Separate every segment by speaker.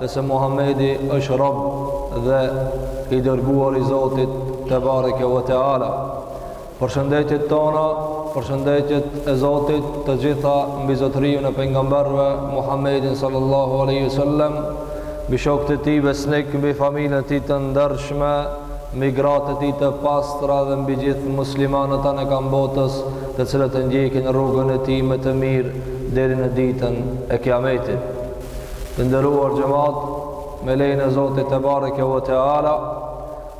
Speaker 1: dhe se Muhamedi është rob dhe i dërguar i Zotit tebareke ve teala. Përshëndetjet tona, përshëndetjet e Zotit të gjitha mbi zotëriun e pejgamberëve Muhammedin sallallahu alaihi wasallam, mbi shokët e tij besnik, mbi familjen e tij të ndershme, mbi gratë e tij të pastra dhe mbi gjithë muslimanët anekënd botës, të cilët e ndjekin rrugën e tij me të mirë deri në ditën e Kiametit. Të nderuar xhemat, me lejen e Zotit tebareke ve teala,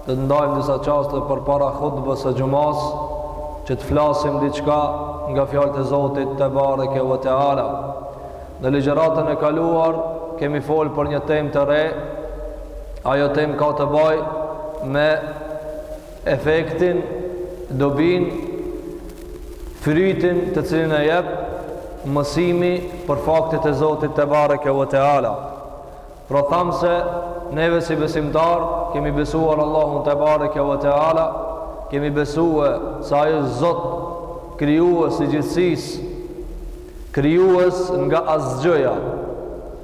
Speaker 1: do të ndajmë disa çaste përpara hutbes së xhumasë, që të flasim diçka nga fjalët e Zotit tebareke ve teala. Në ligjëratën e kaluar kemi folë për një temë të re. Ajo temë ka të bajë me efektin, dobinë, frytin të cilin e jep mësimi për faktet e Zotit tebareke ve teala. Pra thamë se neve si besimtarë kemi besuar Allahun tebareke ve teala, kemi besuar se ai o Zot krijues i gjithësisë, krijues nga asgjëja,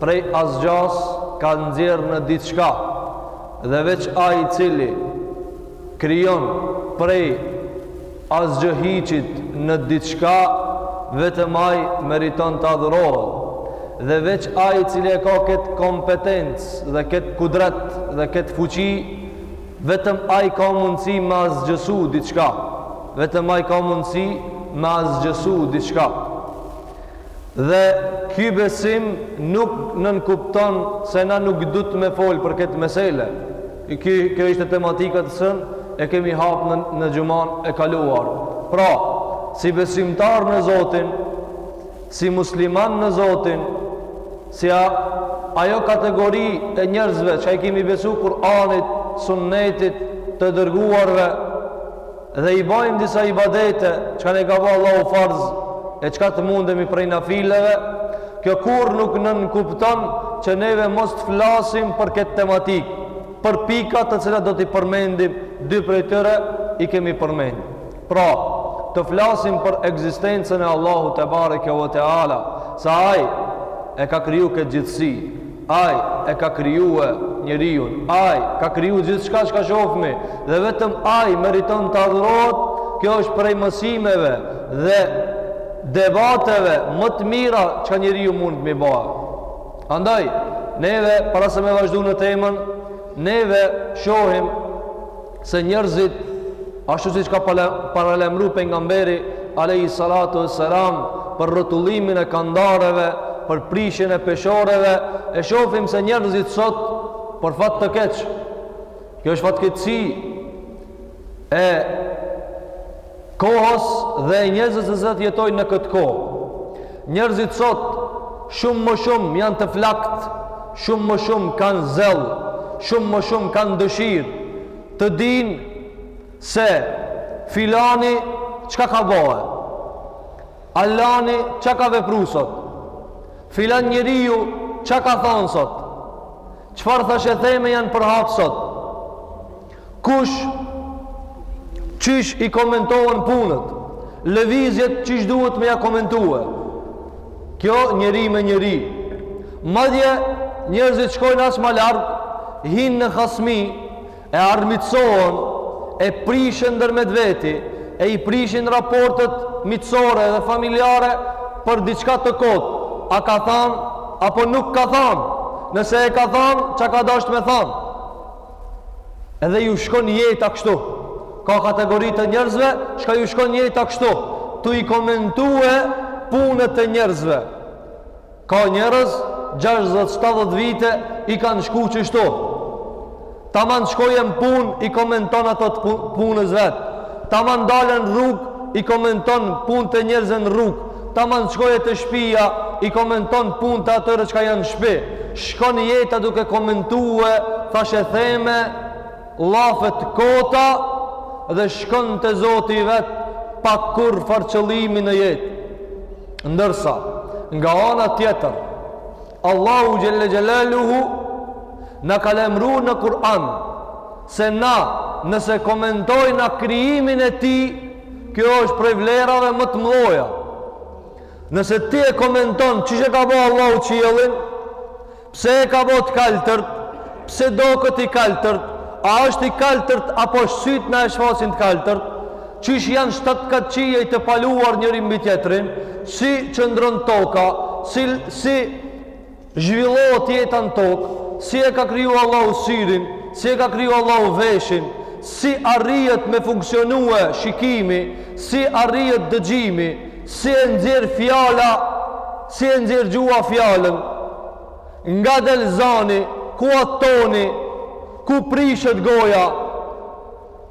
Speaker 1: prej asgjas ka nxjerr në diçka, Dhe veç Ai i Cili krijon prej asgjë-hiçit në diçka, vetëm Ai meriton të adhurohet. Dhe veç Ai i Cili e ka këtë kompetencë dhe këtë kudret dhe këtë fuqi, vetëm Ai ka mundësi me asgjësu diçka, vetëm Ai ka mundësi me asgjësu diçka. Dhe ky besim nuk nënkupton se na nuk duhet me fol për këtë mesele. Ky kjo ishte tematika të cilën e kemi hap në në xhuman e kaluar. Pra, si besimtarë në Zotin, si muslimanë në Zotin, si a, ajo kategori e njerëzve që i kemi besu Kur'anit, Sunnetit, të dërguarve, Dhe i bajmë disa ibadete çka na ka bo Allahu farz e çka të mundemi prej nafileve, kjo kurrë nuk nënkupton që neve mos të flasim për këtë tematikë, për pikat të cilat do t'i përmendim, dy prej tyre i kemi përmend. Pra, të flasim për ekzistencën e Allahut tebareke ve teala, se ai e ka kriju këtë gjithësi. Ai e ka kriju njeriun, Ai ka kriju gjithçka çka shofmi dhe vetëm Ai meriton të adhurohet, kjo është prej mësimeve dhe debateve më të mira çka njeriu mundet me i ba. Andaj, neve, para se me vazhdu në temën, neve shohim se njerëzit ashtu siç ka paralajmëru pejgamberi alayhi salatu wassalam për rrotullimin e kandareve, për prishjen e peshoreve, e shohim se njerëzit sot për fat të keq. Kjo është fatkeqësi e kohës dhe e njerëzve se të jetojnë në këtë kohë. Njerëzit sot shumë më shumë janë të flaktë, shumë më shumë kanë zell, shumë më shumë kanë dëshirë, të dinë se filani çka ka bo, e allani çka ka vepru sot, filan njeriu çka ka thanë sot, çfarë thashetheme janë përhap sot, Kush qysh i komentohen punët, lëvizjet qysh duhet me ja komentue. Kjo njeri me njeri. Madje njerëzit shkojnë edhe ma larg, hinë në hasmi, e armiqsohen, e prishen ndërmjet veti, e i prishin raportet miqësore dhe familjare për diçka të kotë. A ka thanë, apo nuk ka thanë? Nëse e ka thanë, ça ka dashtë me thanë? Edhe u shkon jeta kështu. Ka kategori të njerëzve, çka u shkon jeta kështu. Tu i komentue punët e njerëzve. Ka njerëz, 60-70 vite, i kanë shku qështu. Taman shko n'punë, i komenton ato të punës vet. Taman del n'rrugë, i komenton punët e njerëzve n'rrugë. Taman shko te shpia, i komenton punët e atyre çka janë n'shpi. Shkon jeta duke komentue, thashetheme, llafe t'kota dhe shkon te Zoti i vet pa kurrfarë qëllimi në jetë. Ndërsa, nga ana tjetër, Allahu Xhelle Xhelaluhu na ka lajmëru në Kur'an, Se na, nëse komentojmë na krijimin e Tij, kjo është prej vlerave më të mëdha. Nëse ti e komenton qysh e ka bo Allahu qiellin, pse e ka bo të kaltërt, pse doket i kaltërt, a është i kaltërt apo është sytë na e shfaqin të kaltërt, qysh janë shtatë kat qiej të paluar njëri mbi tjetrin, si qëndron toka, si, si, Zhvillohet jeta në tokë, si e ka kriju Allahu syrin, si e ka kriju Allahu veshin, si arrihet me funksionue shikimi, si arrihet dëgjimi, si e nxjerr fjala, si e nxjerr gjuha fjalën, nga del zani, ku a toni, ku prishet goja,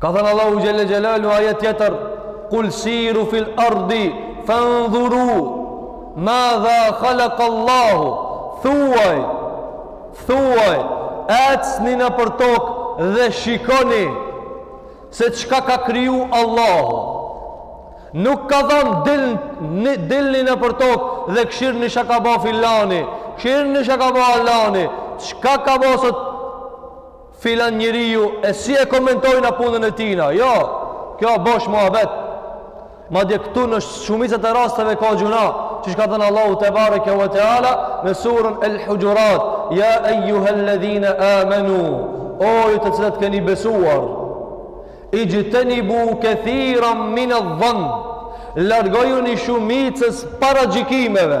Speaker 1: Ka thënë Allahu Xhele Xhelaluhu ajet tjetër Kul siru fil ardi Fendhuru Madha khalak Allahu Thuaj Thuaj Ecni nëpër tok Dhe shikoni Se qka ka kriju Allahu Nuk ka thënë dilni nëpër tok Dhe këshirni ça ka ba filani Këshirni ça ka ba alani Qka ka ba sot Filan njeriu e si e komentojna punën e tina. Jo, kjo bosh muhabet. Madje këtu në shumicën e rasteve ka gjunah, siç ka thënë Allahu tebareke ve teala në surën El Hujurat, ya ayyuhalladhina amanu, o ju të cilët keni besuar, ijtanibu kathiran min adh-dhann, largojuni shumicës paragjykimeve.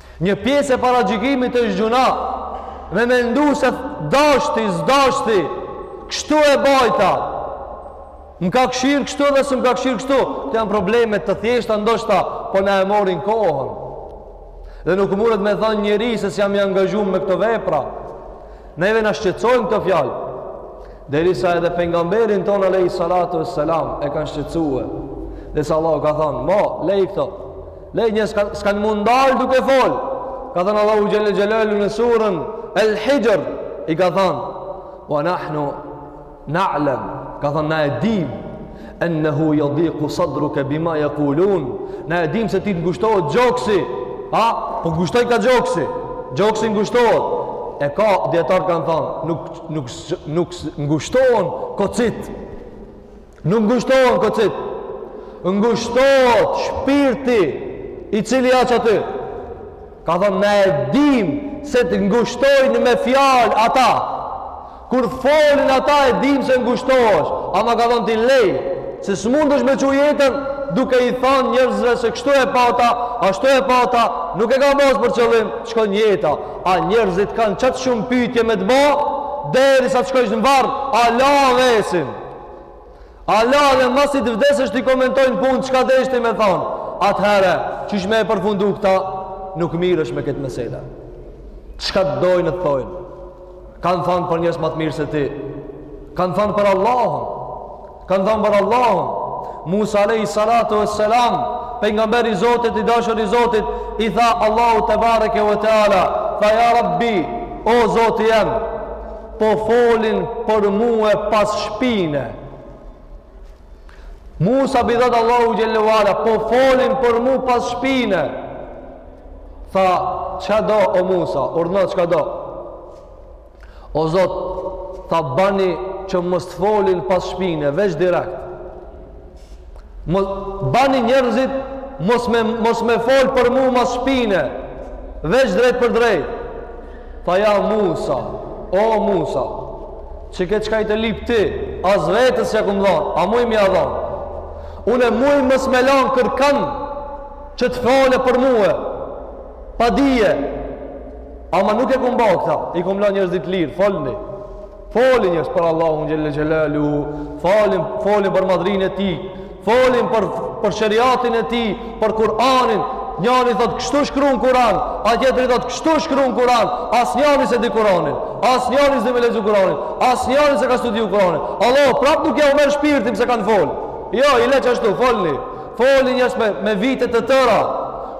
Speaker 1: Një pjesë e paragjykimit është gjunah, me mendu se dashti, s'dashti, kështu e bajta, më ka këshirë kështu dhe s'më ka këshirë kështu, këto janë probleme të thjeshta ndoshta, po na e morin kohën. Dhe nuk mundet me thënë njeri se s'jam i angazhum me këto vepra. Neve na shqetësojnë këto fjalë. Derisa edhe pejgamberin tonë alayhi salatu wassalam e kanë shqetësuar. Derisa Allahu ka thënë, "Mo, lej këto, Lejni s'kanë m'u ndalë duke folë. Ka thënë Allahu Xhele Xhelaluhu në surën El Hijr. I ka thënë, wa nahnu na'lem. Ka thënë, na e dim. Ennehu jadiku sadruke bima jekulun. Na e dim se ti të ngushtohet gjoksi. A, po ngushtojka gjoksi. Gjoksi ngushtohet. E ka, dijetarë kanë thënë, nuk, nuk, nuk ngushtohen kocit. Nuk ngushtohen kocit. Ngushtohet shpirti i cili asht aty. Ka thënë ne e dim se të ngushtojnë me fjalë ata. Kur folin ata e dim se ngushtohesh, ama ka thënë ti lej se s'mundesh me çu jetën duke i thënë njerëzve se kështu e pata, ashtu e pata, nuk e kam pas për qëllim, shkon jeta. A njerëzit kanë qaq shumë pyetje me të bë, derisa të shkosh në varr, ala vesin. Ala edhe masi të vdesësh t'i komentojnë punë çka deshti me thonë.
Speaker 2: Atëherë, qysh me e përfundu këta, nuk mirresh me këtë mesele. Çka të dojnë të thojnë? Kanë thonë për njerëz ma të mirë se ti. Kanë thonë për Allahun. Kanë thonë për Allahun. Musa alejhi salatu ue selam, pejgamberi i Zotit, i dashur i Zotit, i tha Allahut tebareke ve teala, tha ja rabbi, o Zoti jem, po folin për mua pas shpine. Musa bizat Allahu xhel-le ue ala, po folin për mu pas shpine. Tha, çka do o Musa, urdhno çka do? O Zot, tha bani që mos të folin pas shpine, veç direkt. Mo, bani njerëzit mos me mos me fol për mua mas shpine. Veç drejtpërdrejt. Tha ja Musa, o Musa, qe ket çka je tu lyp ti, as vetes s'ja kom dhanë, a muj me ja dhanë. Unë e muj mos me lanë kërkon që të fole për mue, pa dhije, ama nuk e kom ba këta, i kom lanë njerëzit të lirë, folni Folin njerëzit për Allahun xhel-le xhelaluhu, folin, folin për madhërinë e tij, folin për, për sheriatin e tij, për Kur'anin, njani thotë kështu shkru në Kur'an, a tjetri thotë kështu shkru në Kur'an, asnjani s'e di Kur'anin, asnjani s'di me lexu Kur'anin, asnjani s'e ka studiu Kur'anin. Allahu prap nuk jau merr shpirtin pse kanë folë. Jo, i le qashtu, folni, folin njerëzit me, me vite të tëra,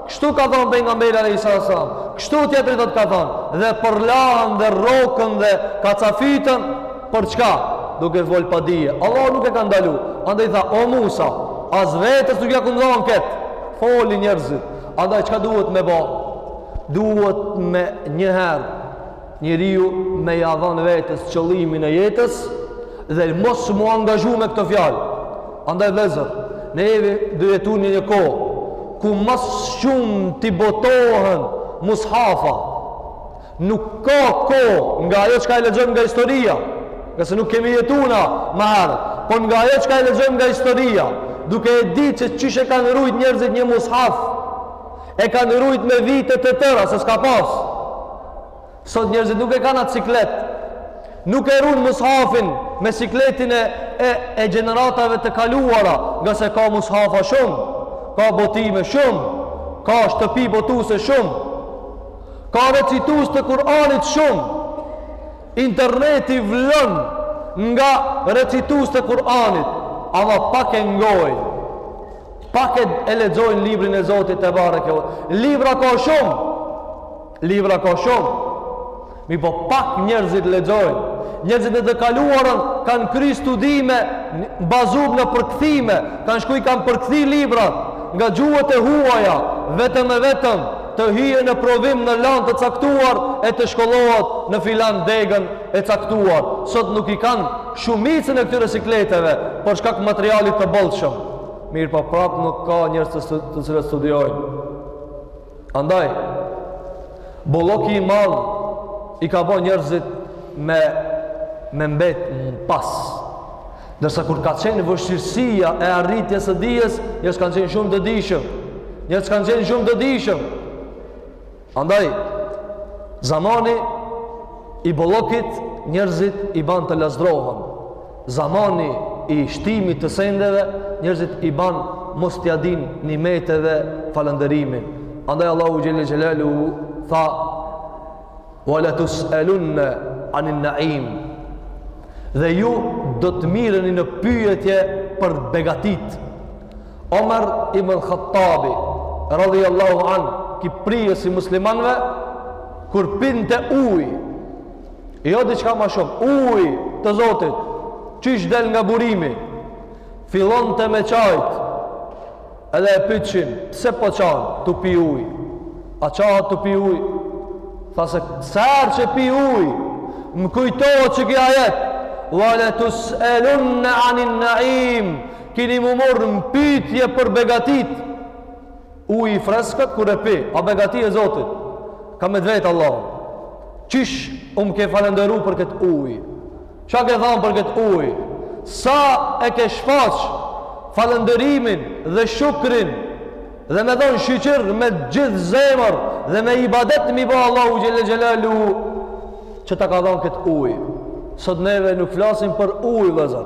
Speaker 2: Kështu ka thanë pejgamberi alejhi salatu selam. Kështu tjetri thotë ka thënë dhe përlahen dhe rroken dhe kacafyten për çka? Duke fol pa dije. Allahu nuk e ka ndalu. Andaj tha o Musa, as vetes nuk ja kom dhanë kët. Folin njerëzit. Andaj çka duhet me ba? Duhet me njëherë Njeriu me ja dhënë vetes qëllimin e jetës dhe mos m'u angazhu me këto fjalë. Andaj vllezër, ne jemi duke jetu në një kohë, ku ma së shumti botohen mushafa, nuk ka kohë nga ajo çka e lexojmë nga historia, ngase nuk kemi jetu na ma herët, por nga ajo çka e lexojmë nga historia, duke e di që qysh e kanë rujt njerëzit një mushaf, e kanë rujt me vite të tëra, se s'ka pasë, Sot njerëzit nuk e kanë atë siklet. Nuk e rujnë mushafin me sikletin e, e, e gjeneratave të kaluara, ngase ka mushafa shumë, ka botime shumë, ka shtëpi botuse shumë, ka recitus të Kur'anit shumë, interneti vlon nga recitus të Kur'anit, ama pak e ngojnë, pak e lexojnë librin e Zotit tebareke. Libra ka shumë, Libra ka shumë, mirëpo pak njerëzit lexojnë. Njerëzit në të kaluarën kanë kry studime bazum në përkthime, kanë shku i kanë përkthi librat nga gjuhët e huaja, vetëm e vetëm të hyjnë në provim në lanë të caktuar e të shkollohen në filan degën e caktuar. Sot nuk i kanë shumicën e këtyre sikleteve, për shkak materialit të bollshëm. Mirëpo prapë nuk ka njerëz të, të cilët studiojnë. Andaj, bolloki i madh i ka bo njerëzit me, me mbet në pas. Ndërsa kur ka qenë vështirësia e arritjes së dijes, njerëzit kanë qenë shumë të dijshëm. Njerëzit kanë qenë shumë të dijshëm. Andaj, zamani i bollokit njerëzit i ban të lazdrohen. Zamani i shtimit të sendeve, njerëzit i ban mos t'ia dinë nimeteve falënderimin. Andaj Allahu xhele xhelaluhu tha, wa la tus elunne anin naim, dhe ju do të mirreni në pyetje për begatitë. Omer ibn Khattabi, radhi Allahu an, ky prijës i muslimanve, kur pinte ujë, Jo diçka ma shumë, ujë të Zotit, qysh del nga burimi. Fillonte me qajt. Edhe e pytshin, pse po qan tu pi ujë? A qahet tu pi ujë? Tha se sa herë që pi ujë, më kujtohet qeky ajet. Wa la tus'alun 'anil na'im. Kini m'u marrë në pytje për begatitë. Uji i freskët kur e pi, a begati e Zotit. Ka me t'vet Allahu. Qysh m'u ke falenderu për këtë ujë? Çka ke dhanë për këtë ujë? Sa e ke shfaq falenderimin dhe shukrin dhe me dhonë shyqyr me gjithë zemër dhe me ibadet m'i bo Allahu xhele xhelaluhu që ta ka dhanë këtë ujë. Sot neve nuk flasim për ujë, vëllezër.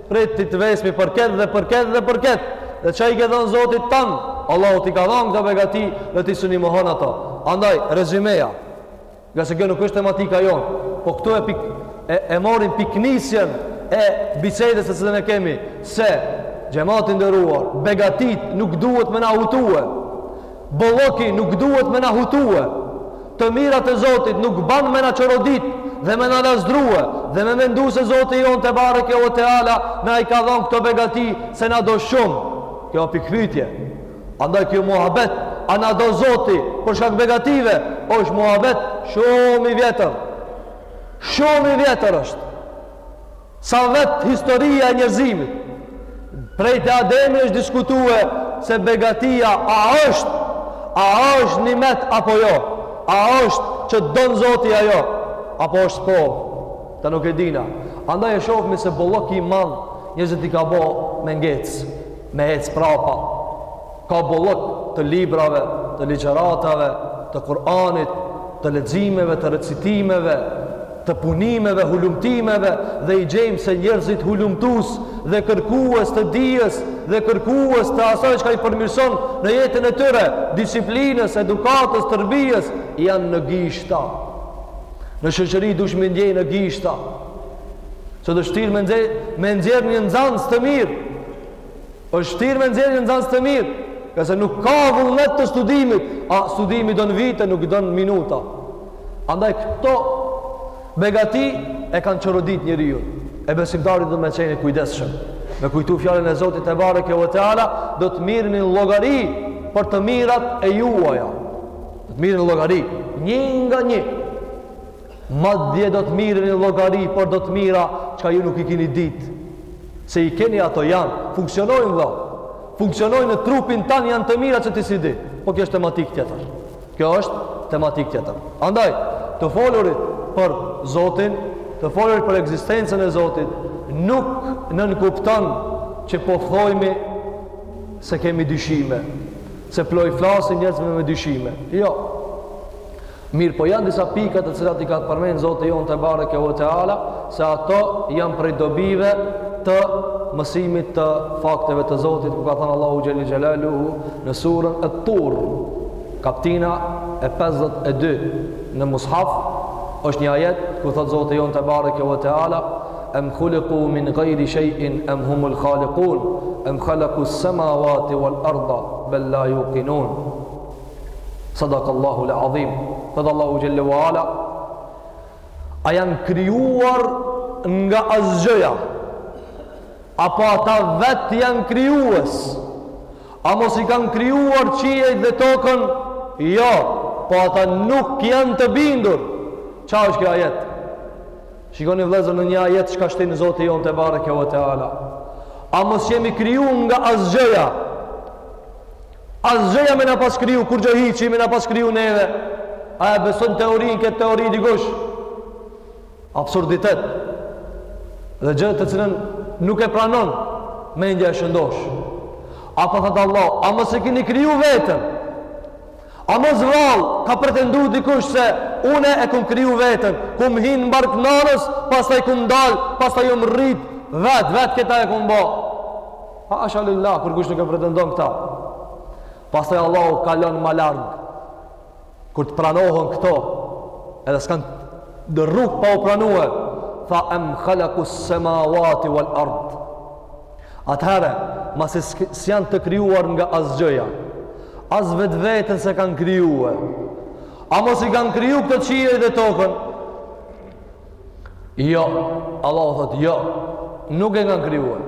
Speaker 2: Prit ti të vesim për këtë dhe për këtë dhe për këtë. Dhe çka i ke dhonë Zotit tand? Allahu t'i ka dhonë këto begati dhe ti s'mun i mohon ato. Andaj rezimeja. Ngase kjo nuk është tematika jonë, po këtu e pik e, e morëm pikënisjen e bisedës të cilën e kemi se xhemat i nderuar, begatitë nuk duhet me na hutue. Bolloki nuk duhet me na hutue, të mirat e Zotit nuk ban me na çorodit dhe me na lazdrue dhe me mendu se Zoti jonë tebareke ue teala na i ka dhonë këto begati se na do shumë. Kjo o pikëpyetje. Andaj ky muhabet, a na do Zoti për shkak begative, osht muhabet shumë i vjetër. Shumë i vjetër është. Sa vet historia e njerëzimit prej te Ademi është diskutue se begatia a osht a osht nimet apo jo, a osht që t'don Zoti a jo, apo osht sprovë. Këta nuk e dina. Andaj e shohmi se bolloki i madh njerëzit i ka bo me ngec, me ec prapa. Ka bollëk të librave, të ligjëratave, të Kur'anit, të leximeve, të recitimeve, të punimeve, hulumtimeve dhe i gjejmë se njerëzit hulumtues dhe kërkues të dijes dhe kërkues të asaj çka i përmirëson në jetën e tyre, disiplinës, edukatës, tërbijes, janë në gishta. Në shoqëri mush me i njeh në gishta. Se vështirë me nxjerr një nxanës të mirë. është shtirë me nxjerr një nxanës të mirë, nëse nuk ka vullnet të studimit, a studimi don vite, nuk don minuta. Andaj këto begati e kanë çorodit njeriun, e besimtari do me qenë i kujdesshëm. Me kujtu fjalën e Zotit tebareke ve teala, do të mirreni llogari për të mirat e juaja. Do të mirreni llogari, një nga një. Madje do të mirreni llogari për do të mira çka ju nuk i keni ditë se i keni ato janë, funksionojnë vëlla. Funksionojnë në trupin tand, janë të mira që ti s'i di. Po kjo është tematikë tjetër. Kjo është tematikë tjetër. Andaj, të folurit për Zotin, të folurit për ekzistencën e Zotit, nuk nënkupton që po thojmë se kemi dyshime, se po ju flasim njerëzve me dyshime. Jo. Mirëpo janë disa pika të cilat i ka përmend Zoti jonë tebareke ve teala, se ato janë prej dobive të mësimit të fakteve të Zotit, ku ka thënë Allahu xhel-le xhelaluhu në surën Et-Tur, kaptina e 52 në mushaf, është një ajet, ku thotë Zoti jonë tebareke ve teala, em khuliku min gajri shejin, em humul khalikun, em khalaku semavati wal arda, bel la jukinun. Sadakallahul adhim Tha Allahu xhel-le wa ala A janë krijuar nga asgjëja Apo ata vetë janë krijues A mos i kanë krijuar qiejt dhe tokën Jo Po ata nuk janë të bindur Ça është ky ajet Shikoni vllezër në një ajet Çka shtin Zoti jonë tebareke ve teala A mos jemi kriju nga asgjëja Asgjëja me na pas kriju, kurrgjë, hiçi me na pas kriju neve. A e beson teorinë, këtë teori dikush? Absurditet. Dhe gjë të cilën nuk e pranon mendja e shëndoshë. Apo thotë Allahu, a mos e kini kriju veten? A mos vallë ka pretendu dikush se une e kom kriju veten, kom hi në bark nanës, pastaj kom dalë, pastaj jom rritë, vetë, vetë këta e kom bo. Hasha lillah kurkush nuk e pretendon këta. Pastaj Allahu kalon më larg. Kur të pranohen këto, edhe s'kanë rrugë pa u pranue, tha em khalaqu samawati wal ard. Atëherë, masi s'janë të krijuar nga asgjëja, as vetë veten s'e kanë krijuar. A mos i kanë kriju këta qiejt dhe tokën? Jo, Allahu thotë, jo, nuk e kanë krijuar.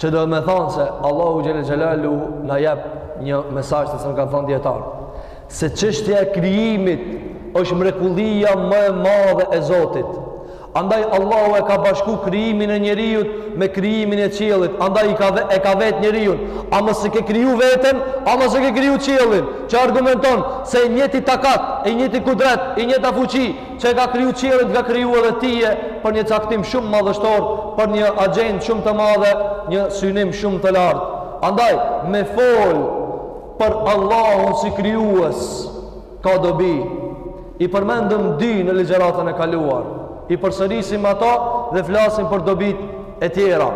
Speaker 2: Që do me thonë se Allahu xhelle xhelaluhu na jep një mesazh se se na kanë thonë dijetarët. Se qështja e krijimit është mrekullija më e madhe e Zotit. Andaj Allahu e ka bashku krijimin e njeriut me krijimin e qiellit. Andaj i ka ve, e ka vet njeriun. A mos e ke kriju veten, a mos e ke kriju qiellin. Që argumenton se i njëjti takat, i njëjti kudret, e njëjta fuqi, që e ka kriju qiellin të ka kriju edhe tije për një caktim shumë madhështor për një agjendë shumë të madhe një synim shumë të lartë andaj me fol për Allahun si krijues ka dobi i përmendëm dy në ligjëratën e kaluar i përsërisim ato dhe flasim për dobitë e tjera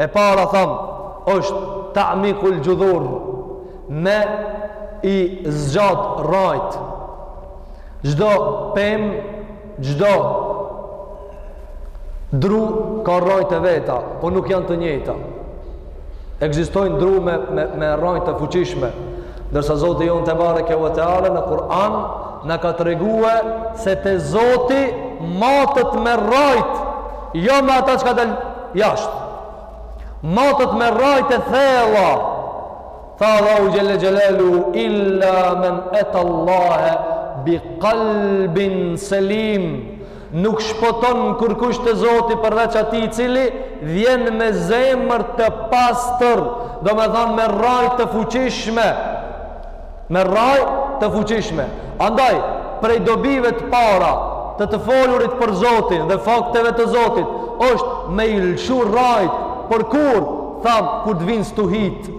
Speaker 2: e para thamë është ta'mikul xhudhur me i zgjat rrajt Çdo pemë, çdo dru ka rrajt e veta, po nuk janë të njëjta. Ekzistojnë dru me me me rraj të fuqishme, ndërsa Zoti jonë tebareke ue teala në Kur'an na ka tregue se te Zoti matet me rrajt, jo me ata çka dal jashtë. Matet me rrajt e thella. Tha Allahu xhelle xhelaluhu illa men eta Allahe bi qalbin selim nuk shpëton kërkush te Zoti përveç atij i cili vjen me zemër të pastër, do me thonë me rraj të fuqishme. Me rraj të fuqishme. Andaj, prej dobive të para të të folurit për Zotin dhe fakteve të Zotit, është me i lëshu rrajt, por kur, thamë, kur të vinë stuhitë,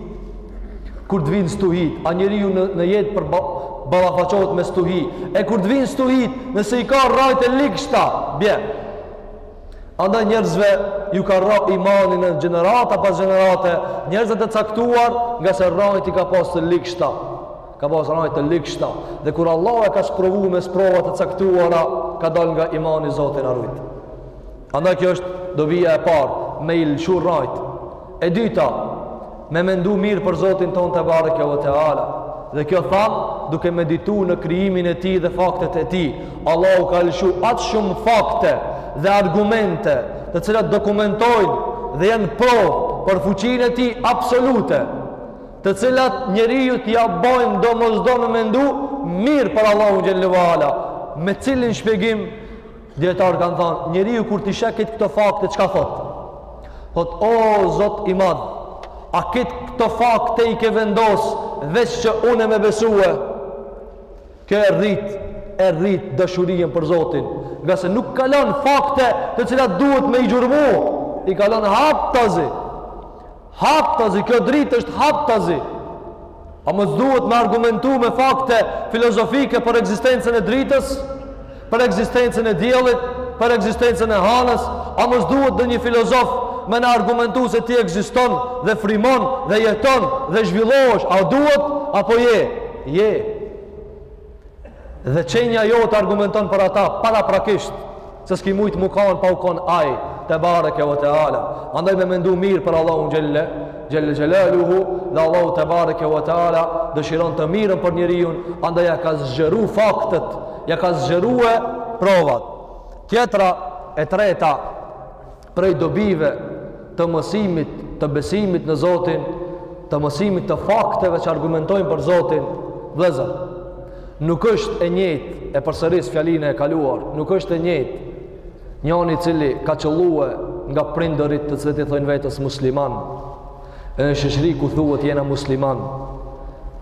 Speaker 2: Kur të vinë stuhitë, a njeriu në, në jetë për ba, ballafaqohet me stuhi. E kur të vinë stuhitë, nëse i ka rrajt e ligshta, bje. Andaj njerëzve ju ka rra imani në gjenerata pas gjenerate, njerëzve të caktuar ngase rrajt i ka pas të ligshta. Ka pas rrajt e ligshta. Dhe kur Allahu e ka sprovu me sprovat e caktuara, ka dal nga imani Zoti na rujt. Andaj kjo është dobia e parë, me i lëshu rrajt, E dyta, me mendu mirë për Zotin tonë tebareke ve teala. Dhe kjo tha duke meditu në krijimin e tij dhe faktet e tij. Allahu ka lëshu aq shumë fakte dhe argumente të cilat dokumentojnë dhe janë provë për fuqinë e tij absolute të cilat njeriut ja bojnë domosdo me mendu mirë për Allahun xhel-le ve ala. Me cilin shpjegim Dijetarët kanë thanë, njeriu kur t'i sheh krejt këto fakte, çka thotë? Thotë, o, Zot i madh, a krejt këto fakte i ke vendosë, veç që unë me besue? Kjo e rrit, e rrit dashurinë për Zotin, ngase nuk ka lanë fakte të cilat duhet me i gjurmu, i ka lanë haptazi. Haptazi, kjo dritë është haptazi. A mos duhet me argumentu me fakte filozofike për ekzistencën e dritës, për ekzistencën e diellit, për ekzistencën e hanës, a mos duhet dhe një filozof me na argumentu se ti ekziston dhe frymon dhe jeton dhe zhvillohesh, a duhet, apo je, je. Dhe qenia jote argumenton për ata paraprakisht, se s'ki mujtë m'u kanë pa u kanë ai, tebareke ve teala. Andaj me mendu mirë për Allahun xhel-le, xhel-le xhelaluhu, dhe Allahu tebareke ve teala, dëshiron të mirën për njeriun, andaj ja ka zgjeru faktet, ja ka zgjerue provat. Tjetra e treta, prej dobive të mësimit të besimit në Zotin, të mësimit të fakteve që argumentojnë për Zotin, vëllezër, nuk është e njëjtë, e përsëris fjalinë e kaluar, nuk është e njëjtë, njani i cili ka qëllue nga prindërit të cilët i thojnë vetes musliman, e në shoqëri ku thuhet jena musliman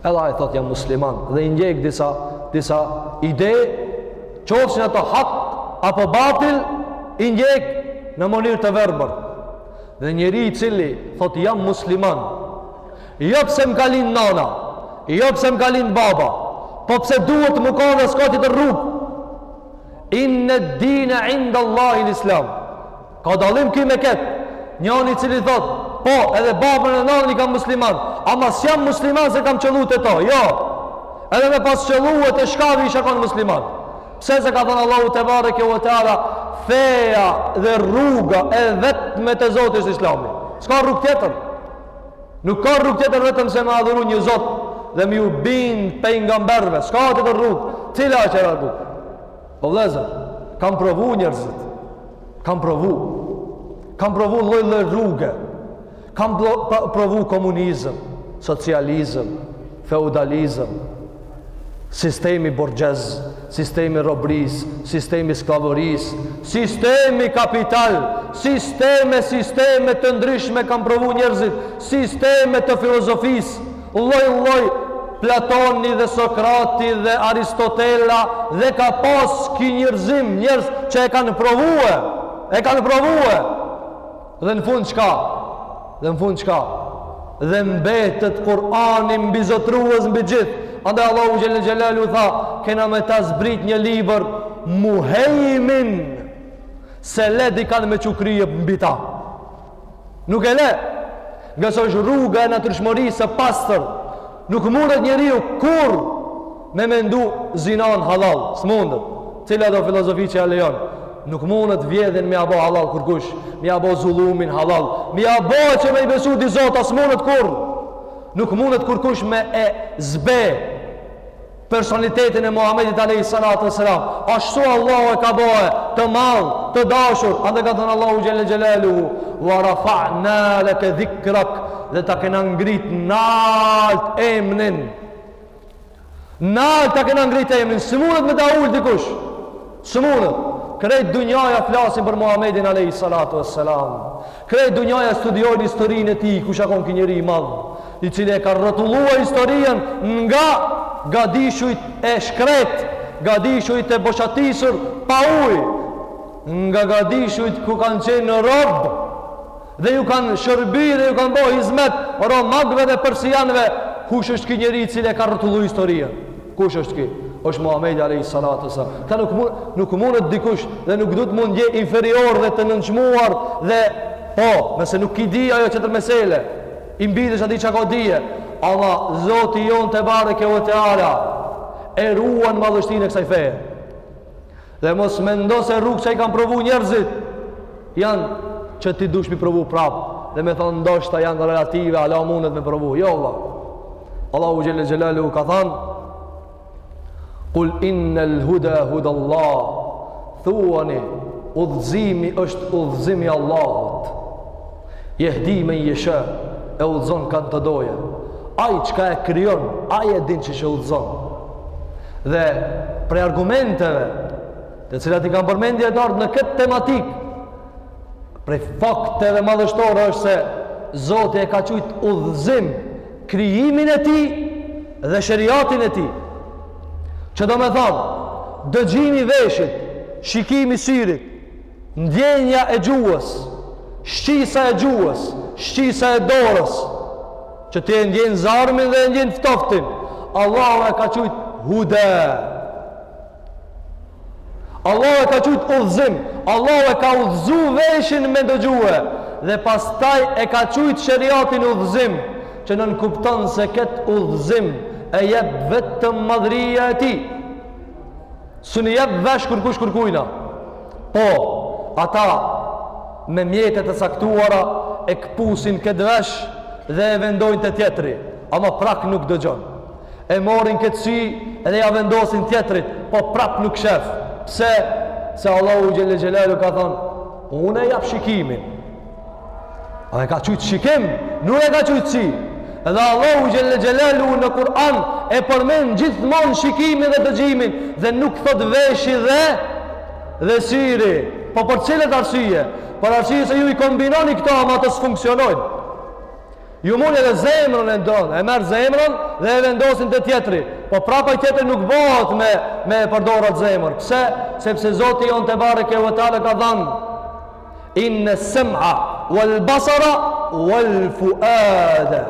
Speaker 2: edhe ai thot jam musliman dhe i ndjek disa, disa ide qofshin ato hak apo batil i ndjek në mënyrë të verbër dhe njeri i cili thot jam musliman jo pse më ka lind nana jo pse më ka lind baba po pse duhet m'u kanë se s'ka tjetër rrugë inned-dine indallahil islam Ka dallim ky me ket. Njani i cili thot, po, edhe babën e nanën i kam musliman, ama s'jam musliman se kam qëllu te ta. Jo. Edhe me pas qëllue te shkavi isha kon musliman. Pse? Se ka thënë Allahu tebareke ve teala, feja dhe rruga e vetme te Zoti është Islami. S'ka rrugë tjetër. Nuk ka rrugë tjetër vetëm se me adhuru një Zot dhe me ju bind pejgamberëve. S'ka tjetër rrugë. Cila është ajo rrugë? O vlezër, kan provu njërzit, kan provu, kan provu lloj lloj rruge, kan provu komunizëm, socializëm, feudalizëm, sistemi borgjez, sistemi i robnisë, sistemi i skllavërisë, sistemi kapital, sisteme, sisteme të ndryshme kan provu njërzit, sisteme të filozofisë, Lloj lloj Platoni dhe Sokrati dhe Aristotela dhe ka pas ky njerëzim, njerëz që e kanë provue, e kanë provue. Dhe në fund çka? Dhe në fund çka? Dhe mbetet Kur'ani mbizotrues mbi të gjithë. Andaj Allahu xhel-le xhelaluhu tha, kena me ta zbrit një libër muhejmin s'e le dikënd me çu krye mbi ta. Nuk e le. Nga sa është rruga e natyrshmërisë së pastër, nuk mundet njeriu kurrë me mendu zinanë halal, s'mundet. Cilado filozofi që ja lejon? Nuk mundet vjedhjen me e bo halal kurkush, me e bo zullumin halal, me e bo që me i besu dy zota, s'mundet kurrë. Nuk mundet kurkush me e zbe personalitetin e Muhamedit alejhi salatu vesselam ashtu Allahu e ka bo të madh të dashur andaj ka thënë Allahu xhelle xhelalu wa rafa'na laka dhikrak dhe ta kena ngrit nalt emnin nalt ta kena ngrit emnin s'mundet me ta ul dikush s'mundet krejt dunjaja flasin për Muhamedin alejhi salatu vesselam Krejt dunjaja studiojnë historinë e tij kush ka kon ky njeri i madh i cili e ka rrotullue historien nga gadishujt e shkret gadishujt e boshatisur pa ujë nga gadishujt ku kan qen rob dhe ju kan shërbi dhe ju kan bo hizmet romakve dhe persianve kush është ky njeri i cili e ka rrotullue historien Kush është ky? Është Muhamedi alayhi salatu wasallam. Kta nuk nuk mundet dikush dhe nuk duhet me u ndi inferior dhe të nënçmuar dhe po, nëse nuk ki dije ajo tjetër mesele, i bindesh atij çka ka dije. Ama Zoti jon tebareke ve teala e ruan madhështinë e kësaj feje. Dhe mos mendo se rrugë që i kanë provu njerëzit, janë që ti dush m'i provu prapë, dhe me thon ndoshta janë relative, hala mundet me provu. Jo, vallah. Allahu xhelle xhelalu ka thanë, Kul innel huda hudallah, thuani, udhëzimi është udhëzimi i Allahut. Jehdi men jesha e udhëzon kan të dojë. Ai çka e krijon, ai e din që edhe udhëzon. Dhe prej argumenteve të cilat i kanë përmend dijetarët në këtë tematikë, prej fakteve madhështore është se Zoti e ka qujt udhëzim krijimin e tij dhe sheriatin e tij. Që domethanë, dëgjimi i veshit, shikimi i syrit, Ndjenja e gjuhës, shqisa e gjuhës, shqisa e dorës, që ti e ndjen zarmin dhe e ndjen ftoftin. Allahu e ka qujt huda. Allahu e ka qujt udhëzim. Allahu e ka udhëzu veshin me dëgju dhe pastaj e ka qujt sheriatin udhëzim, që nënkupton se kët udhëzim e jep vetëm madhëria e tij. S'mun i jep vesh kërkush kërkujna. Po, ata me mjetet e caktuara e këpusin këtë vesh dhe e vendojnë te tjetri, ama prap nuk dëgjon. E morin këtë sy dhe ia vendosin tjetrit, po prap nuk shef. Pse? Se Allahu xhel-le xhelaluhu ka thanë, unë e jap shikimin. E e ka qujt shikim, nuk e ka qujt sy. Edhe Allahu xhel-le xhelaluhu në Kur'an e përmend gjithmonë shikimin dhe dëgjimin dhe nuk thotë veshi dhe dhe syri. Po për çfarë arsye? Për arsye se ju i kombinoni këto ama ato s'funksionojnë. Ju muni edhe zemrën e ndan, e merr zemrën dhe e vendosin te tjetri. Po prap ai tjetri nuk bëhet me, me përdor atë zemër. Pse? Sepse Zoti jonë tebareke ve teala ka dhanë Inna sam'a wal basara wal fuada.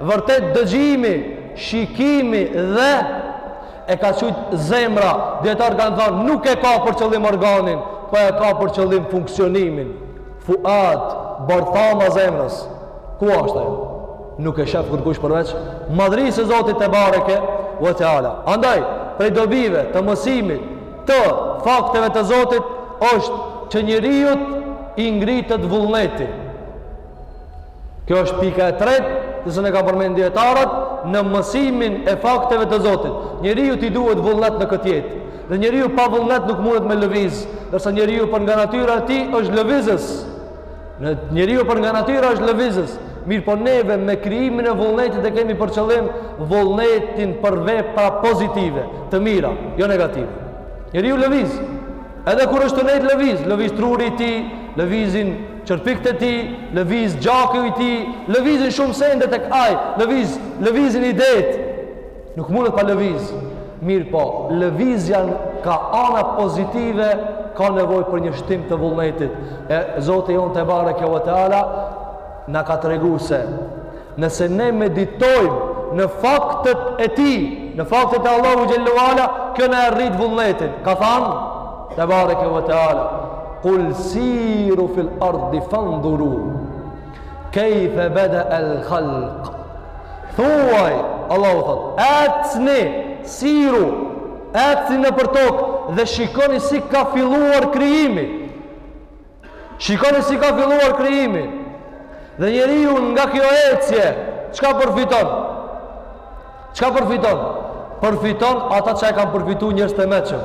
Speaker 2: Vërtet dëgjimi, shikimi dhe e ka qujt zemra, dijetarët kanë thanë nuk e ka për qëllim organin, po e ka për qëllim funksionimin. Fuad, bërthama e zemrës. Ku është ajo? Nuk e shef kërkush përveç madhërisë së Zotit tebareke ve teala. Andaj, prej dobive të mësimit të fakteve të Zotit është që njeriut i ngritet vullneti. Kjo është pika e tretë, të cilën e kanë përmend dijetarët, në mësimin e fakteve të Zotit. Njeriut i duhet vullnet në këtë jetë. Dhe njeriu pa vullnet nuk mundet me lëviz, ndërsa njeriu për nga natyra e tij është lëvizës. Njeriu për nga natyra është lëvizës, mirëpo neve me krijimin e vullnetit e kemi për qëllim vullnetin për vepra pozitive, të mira, jo negative. Njeriu lëviz. Edhe kur është fjet lëviz, lëviz truri i tij, lëvizin qerpikët e tij, lëviz gjaku i tij, lëvizin shumë sende tek ai, lëviz lëvizin idetë. Nuk mundet pa lëviz, mirëpo, lëvizja ka ana pozitive, ka nevojë për një shtim të vullnetit. E Zoti jonë tebareke ve teala, na ka tregu se, nëse ne meditojmë në faktet e tij, në faktet e Allahu xhel-le ve ala, kjo na e rrit vullnetin. Ka thanë, tebareke ve teala, Kul siru fil ardi fandhuru, Kejfe beda el khalq. Thuaj, Allahu thotë, ecni, siru, ecni nëpër tokë dhe shikoni si ka filluar krijimi. Shikoni si ka filluar krijimi. Dhe njeriu nga kjo ecje, çka përfiton? Çka përfiton? Përfiton atë që e kanë përfitu njerëzit e mençëm.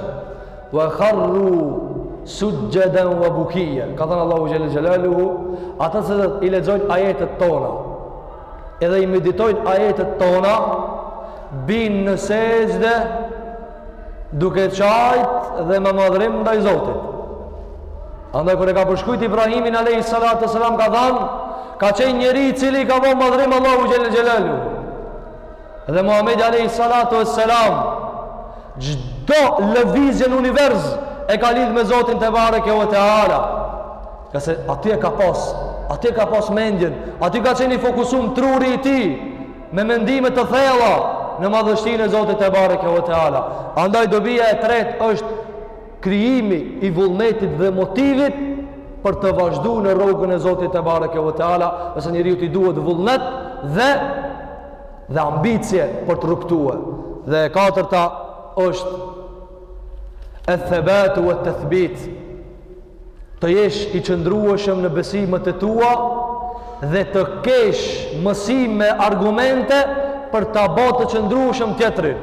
Speaker 2: Ve kharru suxhxheden ve bukije. Ka thënë Allahu xhel-le xhelaluhu, ata që i lexojnë ajetet tona, edhe i meditojnë ajetet tona, bijnë në sexhde, duke qajt dhe me madhërim ndaj Zotit. Andaj kur e ka përshkrujt Ibrahimin a.s. ka thanë, ka qenë njeri i cili i ka bo madhërim Allahut xhel-le xhelaluhu. Dhe Muhammedi a.s. çdo lëvizje në univers e ka lidh me Zotin tebareke ve teala. Ngase aty e ka pas, aty e ka pas mendjen, aty ka qenë i fokusum truri i tij, me mendime të thella në madhështinë e Zotit tebareke ve teala. Andaj dobia e tretë është krijimi i vullnetit dhe motivit për të vazhdu në rrugën e Zotit tebareke ve teala, ngase njeriut i duhet vullnet dhe dhe ambicie për të rrugëtu. Dhe e katërta është eth-thebatu vet-tethbit të jesh i qëndrueshëm në besimet e tua dhe të kesh mësim me argumente për ta bo të qëndrueshëm tjetrin.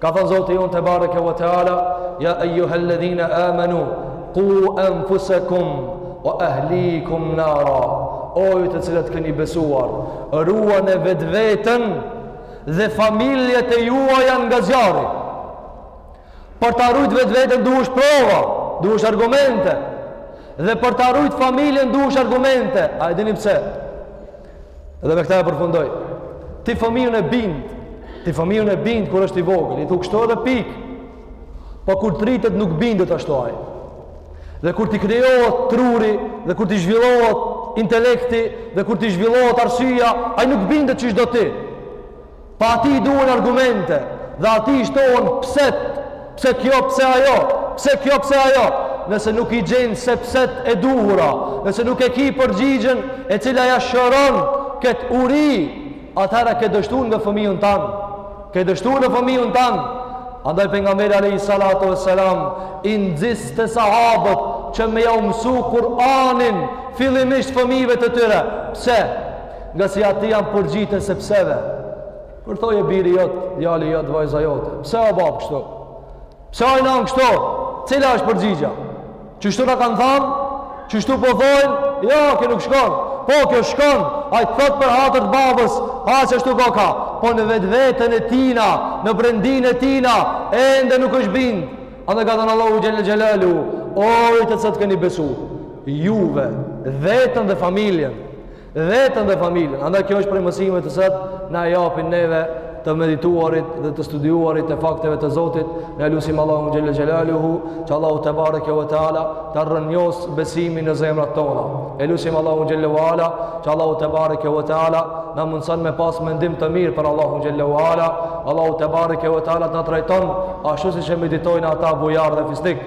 Speaker 2: Ka thanë Zoti jonë tebareke ve teala, ja ejjuhel-ledhine amenu, ku enfusekum ve ehlikum nara, o ju të cilët keni besuar, ruane vetveten dhe familjet e juaja nga zjarri. Për ta rujt vetveten duhesh prova, duhesh argumente. Dhe për ta rujt familjen duhesh argumente. A e dini pse? Dhe me këtë e përfundoj. Ti fëmijën e bind, ti fëmijën e bind kur është i vogël, i thu kshtu edhe pikë. Po kur të rritet nuk bindet ashtu ai. Dhe kur t'i krijohet truri dhe kur t'i zhvillohet intelekti dhe kur t'i zhvillohet arsyeja, ai nuk bindet qysh do ti. Pa atij i duhen argumente dhe atij i shtohen pset, pse kjo, pse ajo, pse kjo, pse ajo. Nëse nuk i gjen sepset e duhura, nëse nuk e ki përgjigjen e cila ja shëron këtë uri, atëherë ke dështu në fëmijën tan. Ke dështu në fëmijën tan. Andaj Pejgamberi alejhi salatu ve selam, i nxiste sahabët që me jau mësu Kur'anin fillimisht fëmijëve të tyre. Pse? Ngase aty janë përgjigjet e sepseve. Kur thojë biri jot, djali jot, vajza jote. Pse o babë kështu? Pse oj nanë kështu? Cila është përgjigja? Qështu na kanë thanë? Qështu po thojnë? Jo, kjo nuk shkon. Po, kjo shkon. Ai të thotë për hatër të babës. Ha, qështu koka? Po në vetveten e tina, në brendinë e tina, ende nuk është bindë. A na ka thënë Allahu xhele xhelaluhu, o ju të cilët keni besu, juve, veten dhe familjen, Veten dhe familjen. Andaj kjo është prej mësimeve të cilat na japin neve të medituarit dhe të studiuarit e fakteve të Zotit. Ne e lutim Allahun xhele xhelaluhu, që Allahu tebareke ve teala ta rrënjos besimin në zemrat tona. E lutim Allahun xhele xhelaluhu, që Allahu tebareke ve teala na mundëson me pas mendim të mirë për Allahun xhele xhelaluhu. Allahu tebareke ve teala të na trajton ashtu siç e meditojmë ata bujar dhe fisnik.